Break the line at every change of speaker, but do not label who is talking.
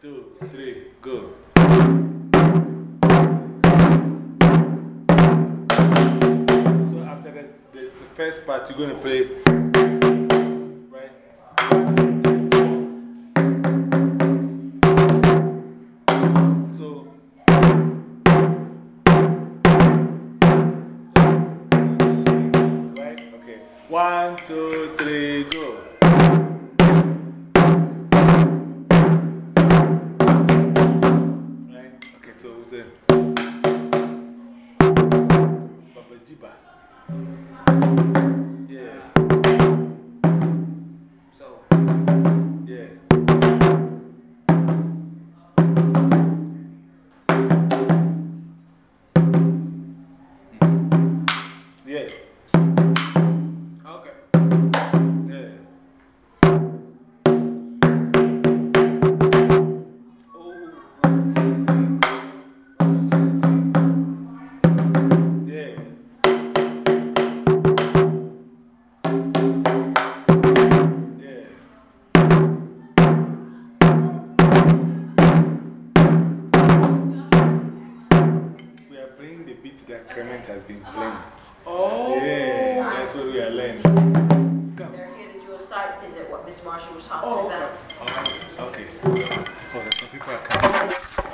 two, three, go. So after that, the first part, you're going to play. Right? So. Right? Okay. One, two, three, go. Diba. Beat that Clement has been uh-huh. playing.
Oh.
Yeah, that's what we are learning. Come.
They're here to do a site visit, what Miss Marshall was talking
Oh,
about.
okay.
Okay. Oh, some people are coming.